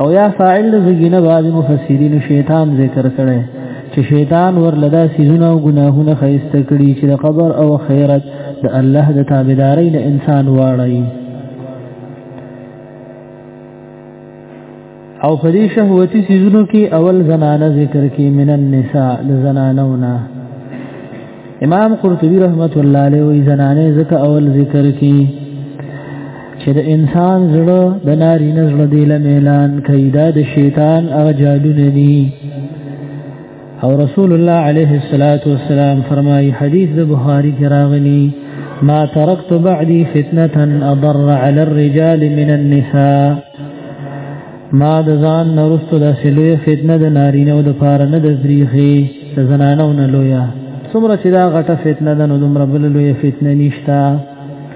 او یا فاعل زینه بعض مفسرین شیطان ذکر کړي چې شیطان ورلدا سيزونه او ګناهونه خيسته کړي چې د قبر او خیرت د الله د تابعداري نه انسان واړی او په دې شهوتي سيزونو کې اول زنانه ذکر کې من النساء د زنانونه امام قرطبي رحمت الله علیه وی زنانه ذکر اول ذکر کې چې د انسان زړه د ناری نزړه دی لمیلان کوي دا د شیطان هغه جادو نه دی او رسول الله عليه الصلاة والسلام فرمایي حدیث د بخاری کې راغلی ما تركت بعدي فتنة أضر على الرجال من النساء ما د ځان نرستو د سلوې فتنه د نارینه او د پاره نه د زریخي د زنانو نه لویا څومره چې دا غټه فتنه ده نو دومره بل لوی فتنه نشته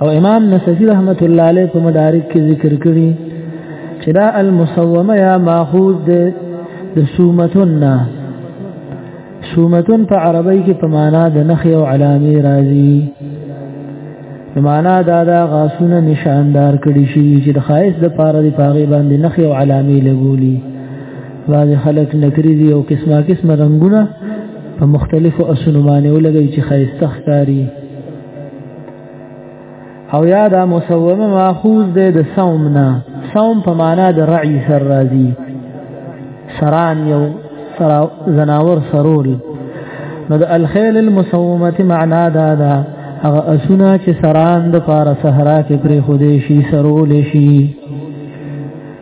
او امام نسفی رحمت الله علیه په مدارک کې ذکر کړی چې دا المسومه یا ماخوذ ده د سومتن سومتن په عربی کې په معنا د نخي او علامه راځي په معنا دا دا غاسونه نشاندار کړي شي چې د خایس د پاره دی پاغي باندې نخي او علامه لګولي بعضې خلک لکري دي او قسمه قسمه رنګونه په مختلفو اسونو باندې ولګوي چې ښایسته ښکاري او یا دا مسومه ماخوذ ده د صوم نه صوم په معنا د رعی سر راځي سران یو سرا زناور سرول نو د الخيل المسومه معنا دا ده هغه اسونه چې سران د پار صحرا کې پرې خودي شي سرول شي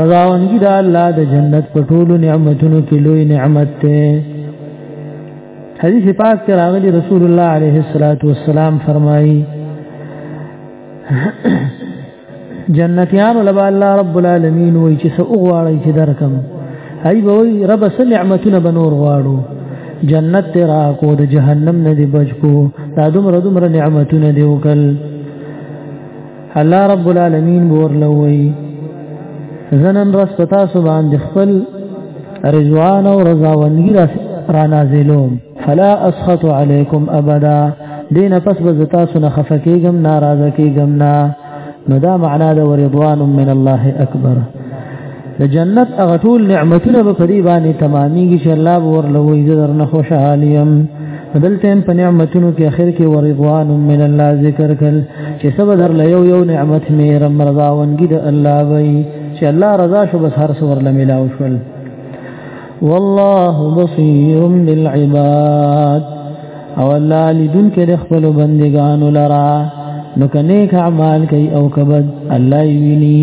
رضاونګي دا الله د جنت په ټولو نعمتونو کې لوی نعمت ته حدیث پاک کې راغلي رسول الله عليه الصلاة والسلام فرمایي جنتیان لبا الله رب العالمین وای چې سو غواړي چې درکم ای وای رب سل نعمتونه بنور غواړو جنت ته را کو د جهنم نه دی بچ کو دا دومره دومره نعمتونه دی وکړ الله رب العالمین بور لوی زنن رس پتا سبحان د خپل رضوان او رضا ونګی را را نازلوم فلا اسخط علیکم ابدا دین پس به زتا سن خفکیګم ناراضه کیګم نا نو دا معنا د رضوان من الله اکبر د جنت هغه ټول نعمتونه به پرې باندې تمامېږي چې الله به ورله وي زه درنه خوشحال یم دلته هم په نعمتونو کې اخر کې ورضوان من الله ذکر کړ چې سبا در له یو یو نعمت مې رم رضاونګي د الله وي چې الله رضا شو بس هر څور ورله ملاو شول والله بصير بالعباد او الله لدن کې د خپل بندگانو لرا نو کنه اعمال کوي او کبد الله ویني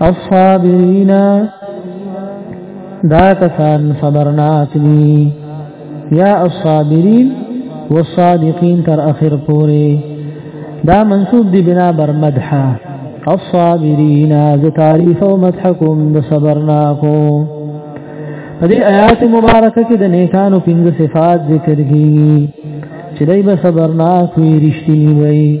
الصابرین دا کسان صبرناک دي یا الصابرین والصادقین تر اخر پوری دا منصوب دی بنا بر مدحا الصابرین ز تعریف او مدح کوم د صبرناکو په دې آیات مبارکه کې د نیکانو پنځه صفات ذکر کیږي چې دای به صبرناک وي رښتینی وي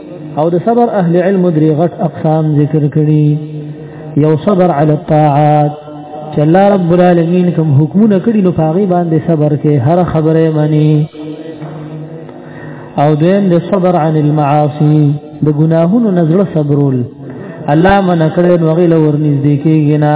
او د صبر اهل علم درې غټ اقسام ذکر کړي یو صبر علی الطاعات چې الله رب العالمین کوم حکمونه کړی نو پاغي باندې صبر کې هر خبره مانی او دویم د صبر عن المعاصی د ګناهونو نظر صبرول الله من کړه نو غیله ورنږدې کېږي نه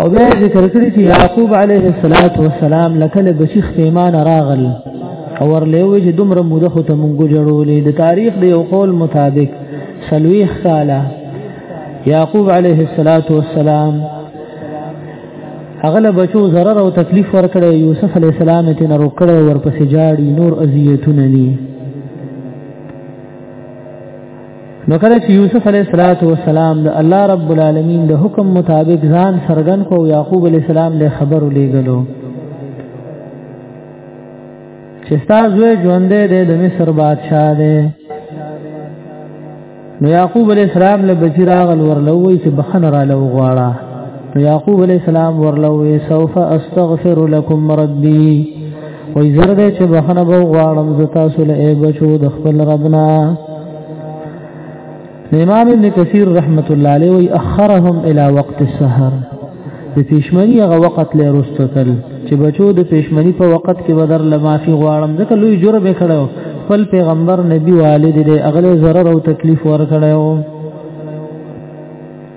او بیا ذکر کړی چې یعقوب علیه السلام لکه له بشیخ پیمان راغل او ورلوي چې دومره موده خو ته مونږ جوړولې د تاریخ د یو قول مطابق سلويخ ساله یعقوب علیه السلام اغله بچو zarar او تکلیف ورکړی یوسف علیه السلام ته نه روکړی ورپسې جاړي نور اذیتونه دي نو کله چې یوسف علیه السلام د الله رب العالمین د حکم مطابق ځان سرګن کو یعقوب علیه السلام له خبرو لېګلو چې تاسو ژوند دې د مصر بادشاہ دې نو یعقوب علیه السلام له بچی راغل ورلوې چې بخنه را لو غواړه نو یعقوب علیه السلام ورلوې سوف استغفر لكم ربي وای زر دې چې بخنه به غواړم ز تاسو له ای بچو د خپل ربنا امام ابن کثیر رحمت الله علیه وی اخرهم الى وقت السحر د پیشمنی هغه وخت له رستتل چې بچو د پیشمنی په وخت کې بدر لمافي غواړم ځکه لوی جرم کړو خپل پیغمبر نبی والد دې اغله zarar او تکلیف ور کړو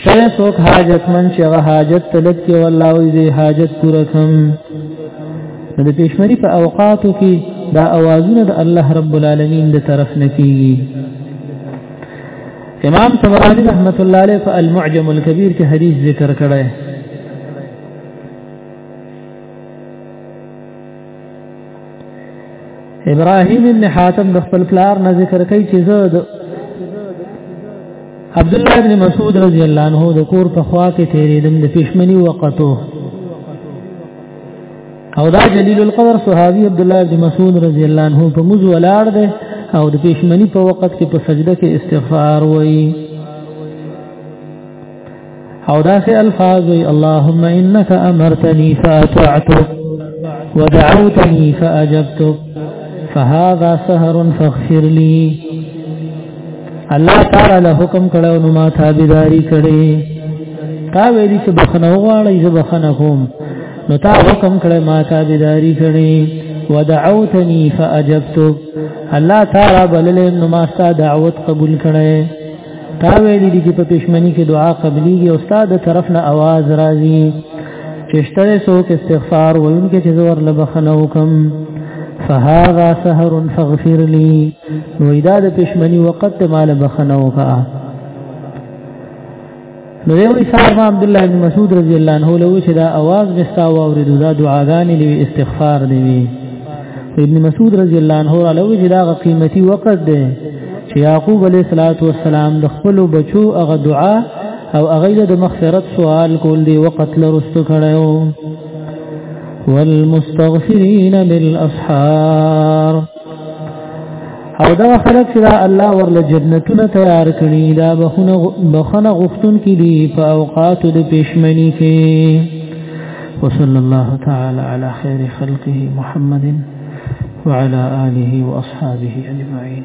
شته څوک حاجت من چې هغه حاجت طلب کې والله وی حاجت پوره کم د پېشمري په اوقاتو کې دا اوازونه د الله رب العالمین د طرف نه کیږي امام طبرانی رحمت الله علیه په المعجم الكبير کې حدیث ذکر کړی ابراهيم ابن حاتم د خپل پلار نه ذکر کوي چې زه د عبد الله ابن مسعود رضی الله عنه د کور په خوا کې تیرېدم د پښمنی وقتو او دا جلیل القدر صحابي عبد الله ابن مسعود رضی الله عنه په موږ ولاړ دی او د پښمنی په وخت کې په سجده کې استغفار وایي او داسې الفاظ وي اللهم انك امرتني فاطعتك ودعوتني فاجبتك فهذا سهر فاغفر لي الله تعالی له حکم کړو نو ما تابعداري کړې تا ویلي چې بخنه وغواړې زه بخنه کوم نو تا حکم کړې ما تابعداري کړې ودعوتني فاجبتك الله تعالی بللې نو ما ستا دعوت قبول کړې تا ویلي دي چې په پښمنۍ کې دعا قبليږي او استاد طرف نه आवाज راځي چې شته څوک استغفار وایونکي چې زور له بخنه وکم فهذا سهر فاغفر لي نو ادا د پښمنۍ وخت مال بخنه وکا نو یو صاحب عبد الله بن مسعود رضی الله عنه له چې دا आवाज مستا واورید دا دعاګانې دی استغفار دی ابن مسعود رضی الله عنه له چې دا قیمتي وخت دی چې یعقوب علیه الصلاۃ والسلام د خپل بچو هغه دعا او هغه د مغفرت سوال کول دی وخت لرست کړو والمستغفرین بالاسحار او دا خلک چې الله ورله جنتونه تیار کړي دا بخونه بخونه غفتون کې دي په اوقات د پښمنی کې وصلى الله تعالى على خير خلقه محمد وعلى آله وأصحابه أجمعين